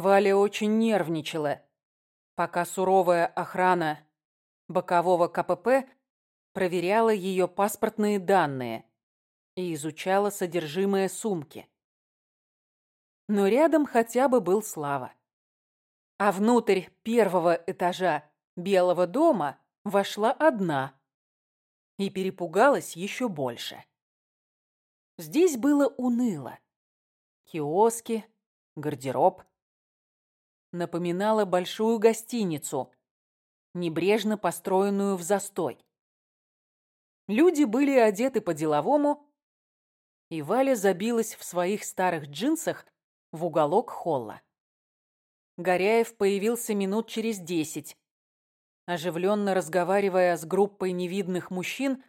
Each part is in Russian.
Валя очень нервничала, пока суровая охрана бокового КПП проверяла ее паспортные данные и изучала содержимое сумки. Но рядом хотя бы был Слава. А внутрь первого этажа Белого дома вошла одна и перепугалась еще больше. Здесь было уныло. Киоски, гардероб. Напоминала большую гостиницу, небрежно построенную в застой. Люди были одеты по-деловому, и Валя забилась в своих старых джинсах в уголок холла. Горяев появился минут через десять, оживленно разговаривая с группой невидных мужчин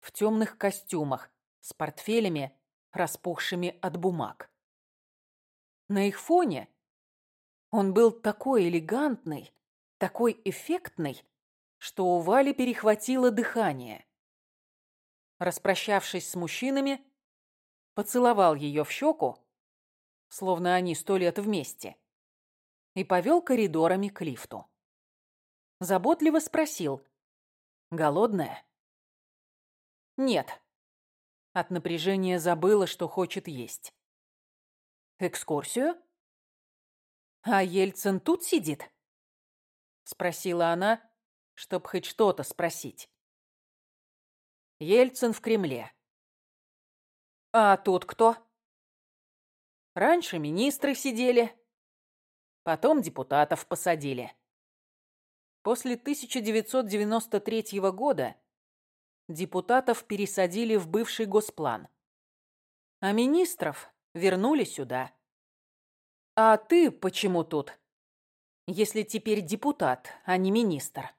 в темных костюмах с портфелями, распухшими от бумаг. На их фоне он был такой элегантный, такой эффектный, что у Вали перехватило дыхание. Распрощавшись с мужчинами, поцеловал ее в щеку, словно они сто лет вместе, и повел коридорами к лифту. Заботливо спросил. «Голодная?» «Нет». От напряжения забыла, что хочет есть. «Экскурсию?» «А Ельцин тут сидит?» Спросила она, чтоб хоть что-то спросить. Ельцин в Кремле. «А тут кто?» Раньше министры сидели, потом депутатов посадили. После 1993 года депутатов пересадили в бывший госплан, а министров вернули сюда. А ты почему тут, если теперь депутат, а не министр?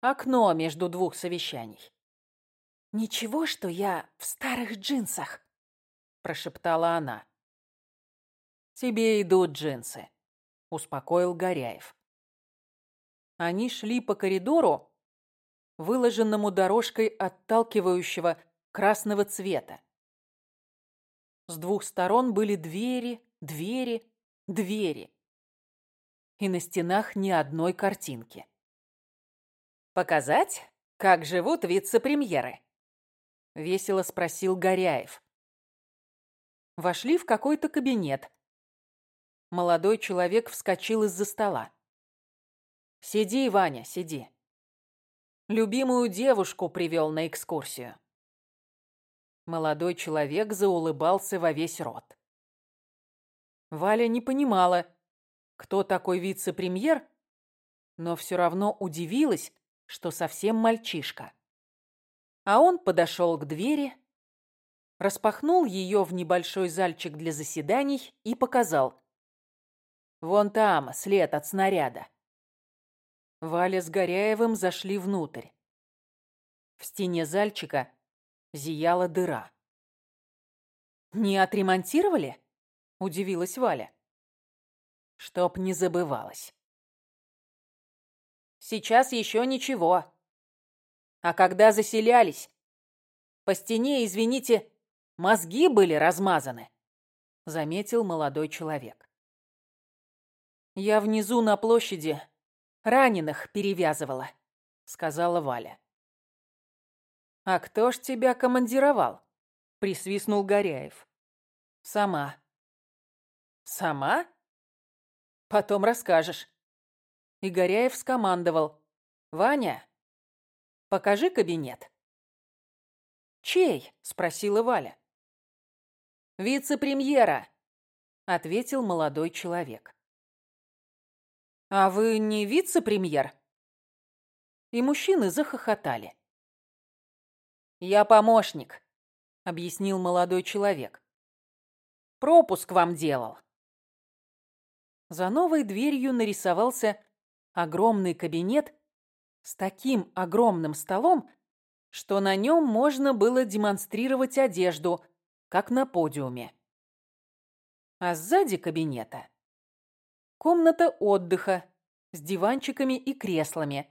Окно между двух совещаний. Ничего, что я в старых джинсах прошептала она. «Тебе идут джинсы», — успокоил Горяев. Они шли по коридору, выложенному дорожкой отталкивающего красного цвета. С двух сторон были двери, двери, двери. И на стенах ни одной картинки. «Показать, как живут вице-премьеры?» — весело спросил Горяев. Вошли в какой-то кабинет. Молодой человек вскочил из-за стола. «Сиди, Ваня, сиди. Любимую девушку привел на экскурсию». Молодой человек заулыбался во весь рот. Валя не понимала, кто такой вице-премьер, но все равно удивилась, что совсем мальчишка. А он подошел к двери, распахнул ее в небольшой зальчик для заседаний и показал. «Вон там, след от снаряда». Валя с Горяевым зашли внутрь. В стене зальчика зияла дыра. «Не отремонтировали?» – удивилась Валя. «Чтоб не забывалось». «Сейчас еще ничего. А когда заселялись? По стене, извините, Мозги были размазаны, заметил молодой человек. Я внизу на площади раненых перевязывала, сказала Валя. А кто ж тебя командировал? присвистнул Горяев. Сама. Сама? Потом расскажешь. И Горяев скомандовал. «Ваня, покажи кабинет». «Чей?» – спросила Валя. «Вице-премьера», — ответил молодой человек. «А вы не вице-премьер?» И мужчины захохотали. «Я помощник», — объяснил молодой человек. «Пропуск вам делал». За новой дверью нарисовался огромный кабинет с таким огромным столом, что на нем можно было демонстрировать одежду — как на подиуме. А сзади кабинета комната отдыха с диванчиками и креслами,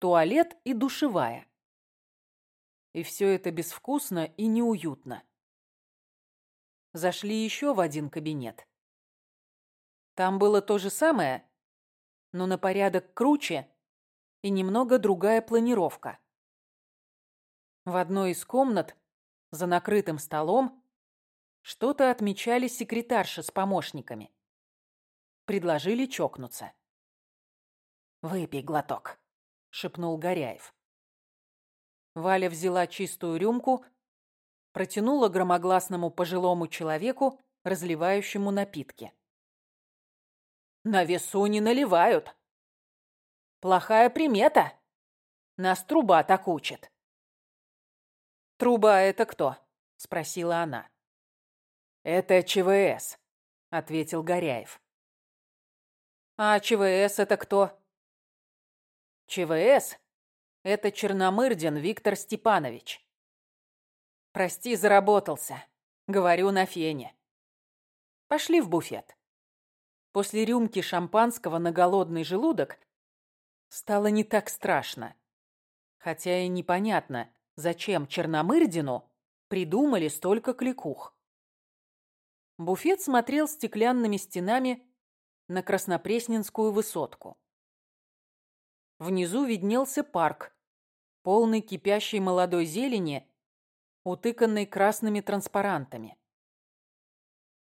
туалет и душевая. И все это безвкусно и неуютно. Зашли еще в один кабинет. Там было то же самое, но на порядок круче и немного другая планировка. В одной из комнат, за накрытым столом, что-то отмечали секретарши с помощниками. Предложили чокнуться. «Выпей глоток», — шепнул Горяев. Валя взяла чистую рюмку, протянула громогласному пожилому человеку, разливающему напитки. «На весу не наливают. Плохая примета. Нас труба так учит». «Труба — это кто?» — спросила она. «Это ЧВС», — ответил Горяев. «А ЧВС это кто?» ЧВС — это Черномырдин Виктор Степанович. Прости, заработался. Говорю на фене. Пошли в буфет. После рюмки шампанского на голодный желудок стало не так страшно. Хотя и непонятно, зачем Черномырдину придумали столько кликух. Буфет смотрел стеклянными стенами на Краснопресненскую высотку. Внизу виднелся парк, полный кипящей молодой зелени, утыканный красными транспарантами.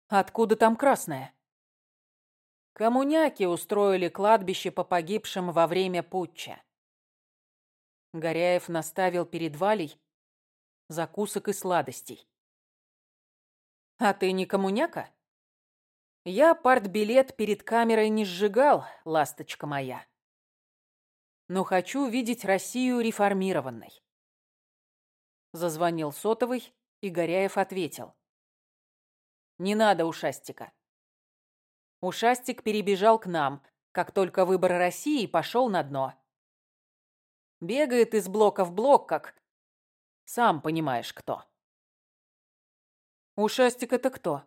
Откуда там красное? Коммуняки устроили кладбище по погибшим во время путча. Горяев наставил перед Валей закусок и сладостей. «А ты не коммуняка?» «Я партбилет перед камерой не сжигал, ласточка моя но хочу видеть Россию реформированной. Зазвонил сотовый, и Горяев ответил. Не надо ушастика. Ушастик перебежал к нам, как только выбор России пошел на дно. Бегает из блока в блок, как... Сам понимаешь, кто. «Ушастик это кто?»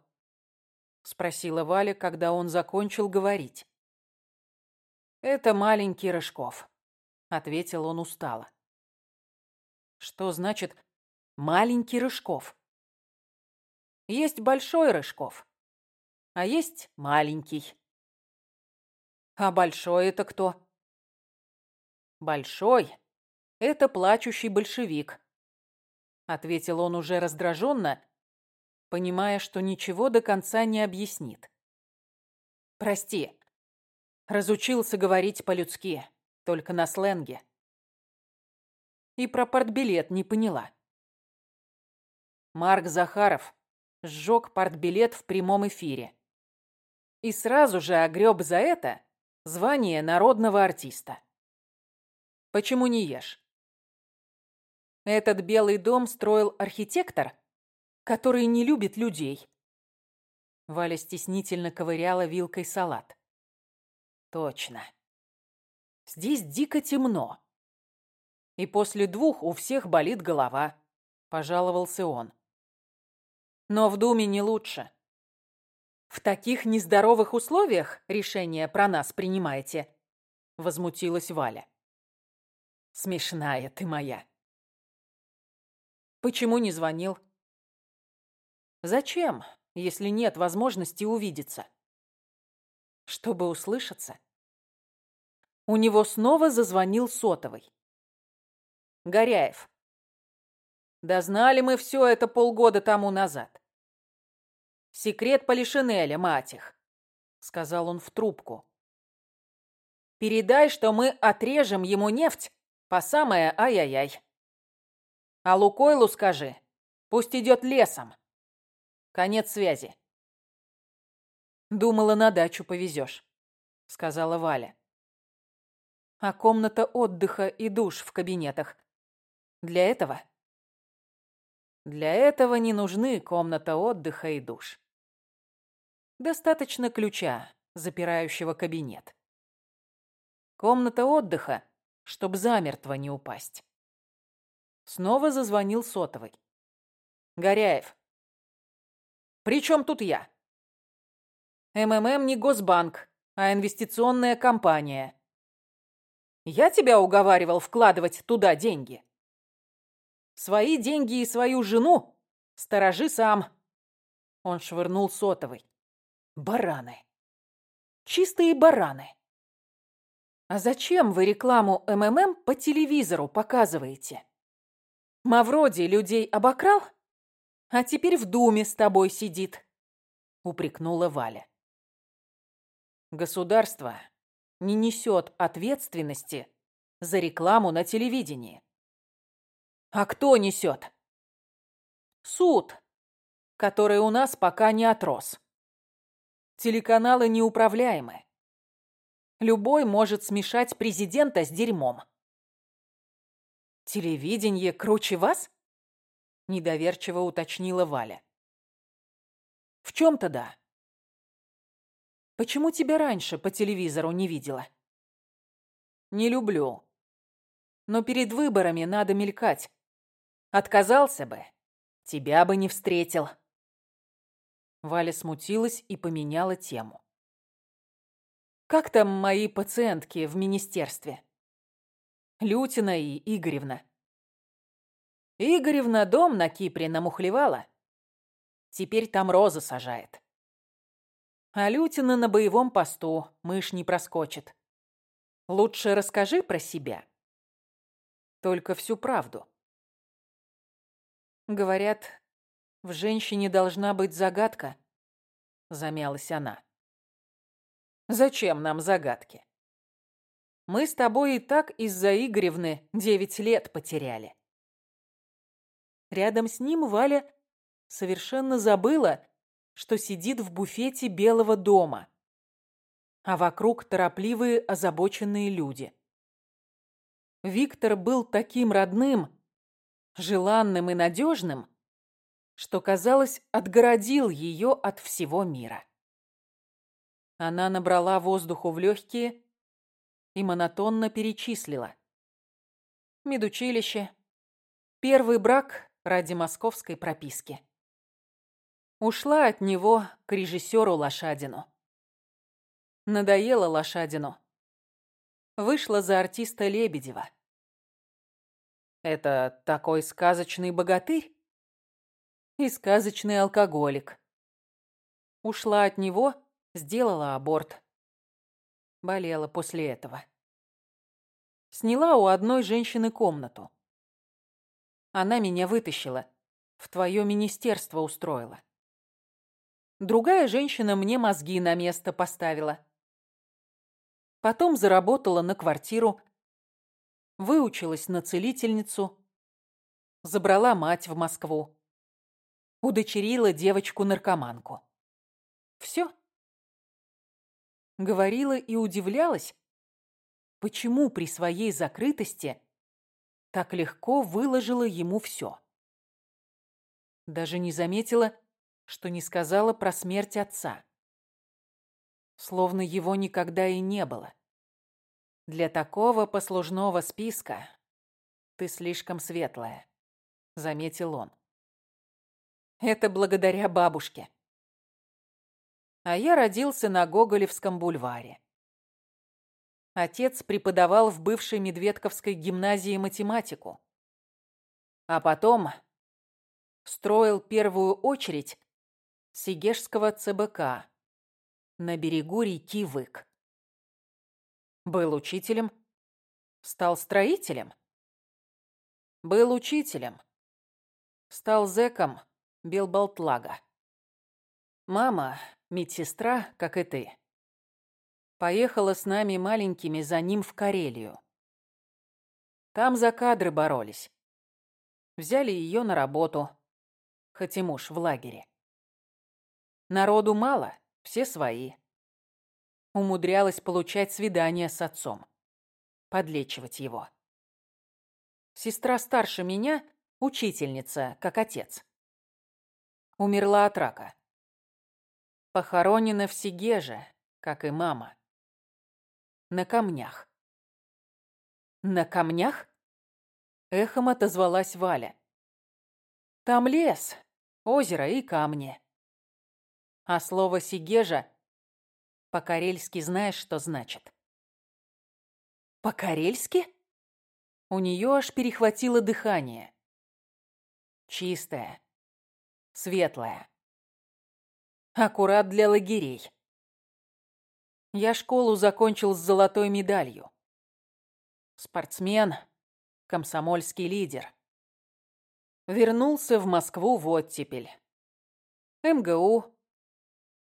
— спросила Валя, когда он закончил говорить. «Это маленький Рыжков» ответил он устало. Что значит маленький Рыжков? Есть большой Рыжков, а есть маленький. А большой это кто? Большой — это плачущий большевик, ответил он уже раздраженно, понимая, что ничего до конца не объяснит. Прости, разучился говорить по-людски. Только на сленге. И про партбилет не поняла. Марк Захаров сжег партбилет в прямом эфире. И сразу же огреб за это звание народного артиста. Почему не ешь? Этот белый дом строил архитектор, который не любит людей. Валя стеснительно ковыряла вилкой салат. Точно. Здесь дико темно. И после двух у всех болит голова, пожаловался он. Но в Думе не лучше. В таких нездоровых условиях решение про нас принимаете, возмутилась Валя. Смешная ты моя. Почему не звонил? Зачем, если нет возможности увидеться? Чтобы услышаться? У него снова зазвонил сотовый. Горяев. Да знали мы все это полгода тому назад. Секрет Полишинеля, мать их, сказал он в трубку. Передай, что мы отрежем ему нефть по самое ай-яй-яй. А Лукойлу скажи, пусть идет лесом. Конец связи. Думала, на дачу повезешь, сказала Валя а комната отдыха и душ в кабинетах. Для этого? Для этого не нужны комната отдыха и душ. Достаточно ключа, запирающего кабинет. Комната отдыха, чтоб замертво не упасть. Снова зазвонил сотовый. Горяев. «При чем тут я?» «МММ не Госбанк, а инвестиционная компания. Я тебя уговаривал вкладывать туда деньги. Свои деньги и свою жену сторожи сам. Он швырнул сотовый. Бараны. Чистые бараны. А зачем вы рекламу МММ по телевизору показываете? Мавроди людей обокрал, а теперь в думе с тобой сидит, упрекнула Валя. Государство не несет ответственности за рекламу на телевидении. А кто несет? Суд, который у нас пока не отрос. Телеканалы неуправляемы. Любой может смешать президента с дерьмом. «Телевидение круче вас?» – недоверчиво уточнила Валя. «В чем-то да. Почему тебя раньше по телевизору не видела?» «Не люблю. Но перед выборами надо мелькать. Отказался бы, тебя бы не встретил». Валя смутилась и поменяла тему. Как там мои пациентки в министерстве? Лютина и Игоревна. Игоревна дом на Кипре намухлевала. Теперь там розы сажает. А Лютина на боевом посту, мышь не проскочит. Лучше расскажи про себя. Только всю правду. Говорят, в женщине должна быть загадка, замялась она. Зачем нам загадки? Мы с тобой и так из-за Игоревны девять лет потеряли. Рядом с ним Валя совершенно забыла, что сидит в буфете Белого дома, а вокруг торопливые озабоченные люди. Виктор был таким родным, желанным и надежным, что, казалось, отгородил ее от всего мира. Она набрала воздуху в легкие и монотонно перечислила. Медучилище. Первый брак ради московской прописки. Ушла от него к режиссеру Лошадину. Надоела Лошадину. Вышла за артиста Лебедева. Это такой сказочный богатырь? И сказочный алкоголик. Ушла от него Сделала аборт. Болела после этого. Сняла у одной женщины комнату. Она меня вытащила. В твое министерство устроила. Другая женщина мне мозги на место поставила. Потом заработала на квартиру. Выучилась на целительницу. Забрала мать в Москву. Удочерила девочку-наркоманку. Все говорила и удивлялась, почему при своей закрытости так легко выложила ему все. Даже не заметила, что не сказала про смерть отца. Словно его никогда и не было. Для такого послужного списка ты слишком светлая, заметил он. Это благодаря бабушке а я родился на Гоголевском бульваре. Отец преподавал в бывшей Медведковской гимназии математику. А потом строил первую очередь Сигежского ЦБК на берегу реки Вык. Был учителем, стал строителем. Был учителем, стал зэком Белболтлага. Мама медсестра, как и ты, поехала с нами маленькими за ним в Карелию. Там за кадры боролись. Взяли ее на работу, хоть и муж в лагере. Народу мало, все свои. Умудрялась получать свидания с отцом, подлечивать его. Сестра старше меня, учительница, как отец. Умерла от рака. Похоронена в Сигеже, как и мама. На камнях. На камнях? Эхом отозвалась Валя. Там лес, озеро и камни. А слово «сигежа» по-карельски знаешь, что значит? По-карельски? У нее аж перехватило дыхание. Чистая, светлая аккурат для лагерей. Я школу закончил с золотой медалью. Спортсмен, комсомольский лидер. Вернулся в Москву в оттепель. МГУ,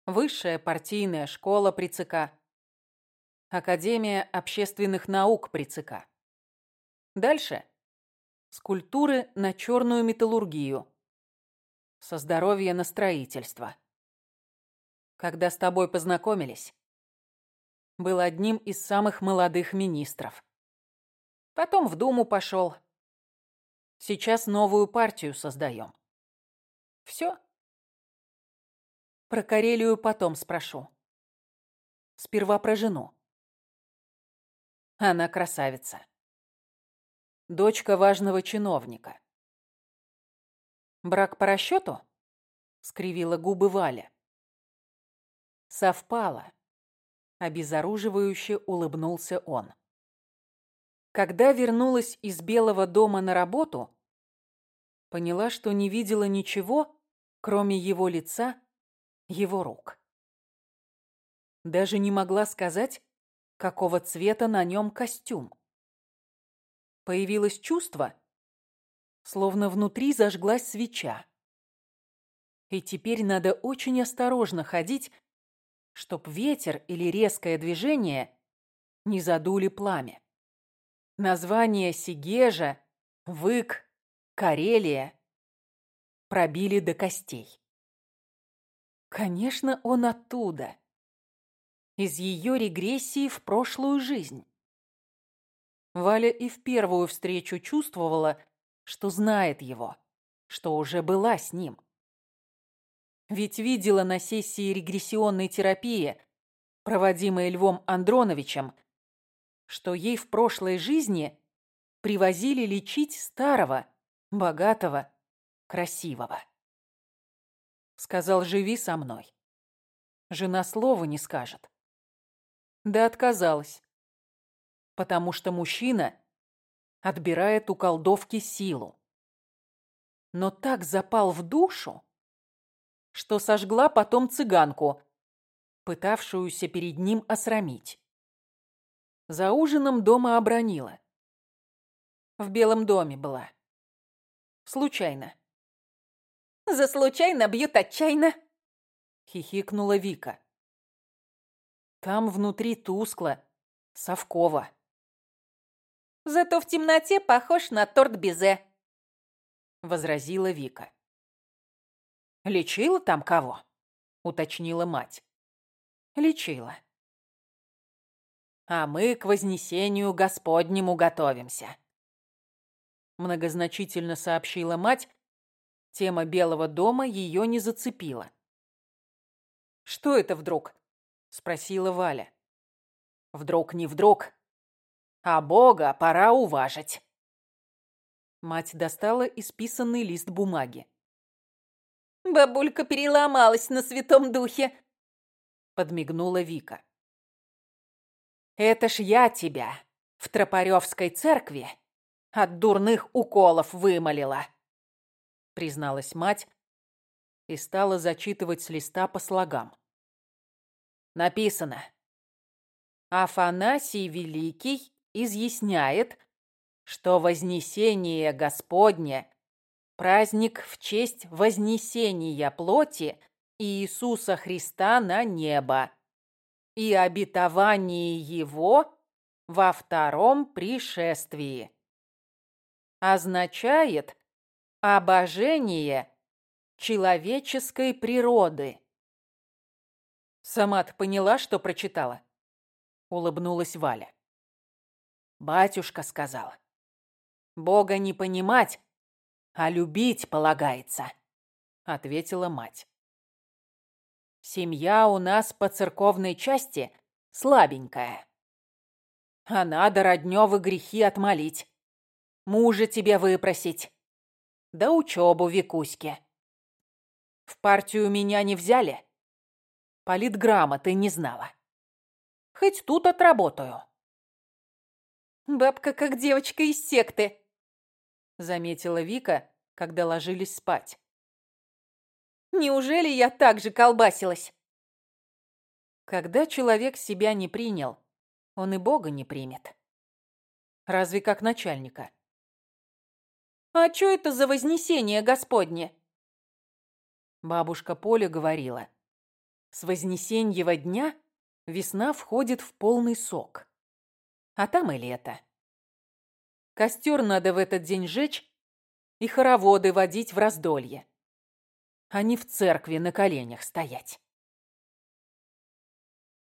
Высшая партийная школа при ЦК, Академия общественных наук при ЦК. Дальше с культуры на черную металлургию, со здоровья на строительство. Когда с тобой познакомились, был одним из самых молодых министров. Потом в Думу пошел. Сейчас новую партию создаем. Все. Про Карелию потом спрошу. Сперва про жену. Она красавица. Дочка важного чиновника. Брак по расчету? Скривила губы Валя. Совпало. Обезоруживающе улыбнулся он. Когда вернулась из Белого дома на работу, поняла, что не видела ничего, кроме его лица, его рук. Даже не могла сказать, какого цвета на нем костюм. Появилось чувство, словно внутри зажглась свеча. И теперь надо очень осторожно ходить, чтоб ветер или резкое движение не задули пламя. Названия Сигежа, Вык, Карелия пробили до костей. Конечно, он оттуда. Из ее регрессии в прошлую жизнь. Валя и в первую встречу чувствовала, что знает его, что уже была с ним. Ведь видела на сессии регрессионной терапии, проводимой Львом Андроновичем, что ей в прошлой жизни привозили лечить старого, богатого, красивого. Сказал, живи со мной. Жена слова не скажет. Да отказалась. Потому что мужчина отбирает у колдовки силу. Но так запал в душу, что сожгла потом цыганку, пытавшуюся перед ним осрамить. За ужином дома обронила. В Белом доме была. Случайно. «За случайно бьют отчаянно!» — хихикнула Вика. Там внутри тускло, совково. «Зато в темноте похож на торт безе», — возразила Вика. «Лечила там кого?» — уточнила мать. «Лечила», а мы к вознесению Господнему готовимся. Многозначительно сообщила мать, тема Белого дома ее не зацепила. «Что это вдруг?» — спросила Валя. «Вдруг не вдруг, а Бога пора уважить». Мать достала исписанный лист бумаги. «Бабулька переломалась на святом духе», — подмигнула Вика. Это ж я тебя в Тропаревской церкви от дурных уколов вымолила, призналась мать и стала зачитывать с листа по слогам. Написано. Афанасий Великий изъясняет, что Вознесение Господне – праздник в честь вознесения плоти Иисуса Христа на небо и обетовании его во втором пришествии. Означает обожение человеческой природы. Сама ты поняла, что прочитала? Улыбнулась Валя. Батюшка сказал. Бога не понимать, а любить полагается, ответила мать. Семья у нас по церковной части слабенькая. А надо роднёвы грехи отмолить. Мужа тебе выпросить. Да учебу Викуське. В партию меня не взяли. Политграмоты не знала. Хоть тут отработаю. Бабка как девочка из секты, заметила Вика, когда ложились спать. Неужели я так же колбасилась? Когда человек себя не принял, он и Бога не примет. Разве как начальника. «А что это за вознесение Господне?» Бабушка Поля говорила, «С вознесеньего дня весна входит в полный сок, а там и лето. Костер надо в этот день жечь и хороводы водить в раздолье, а не в церкви на коленях стоять».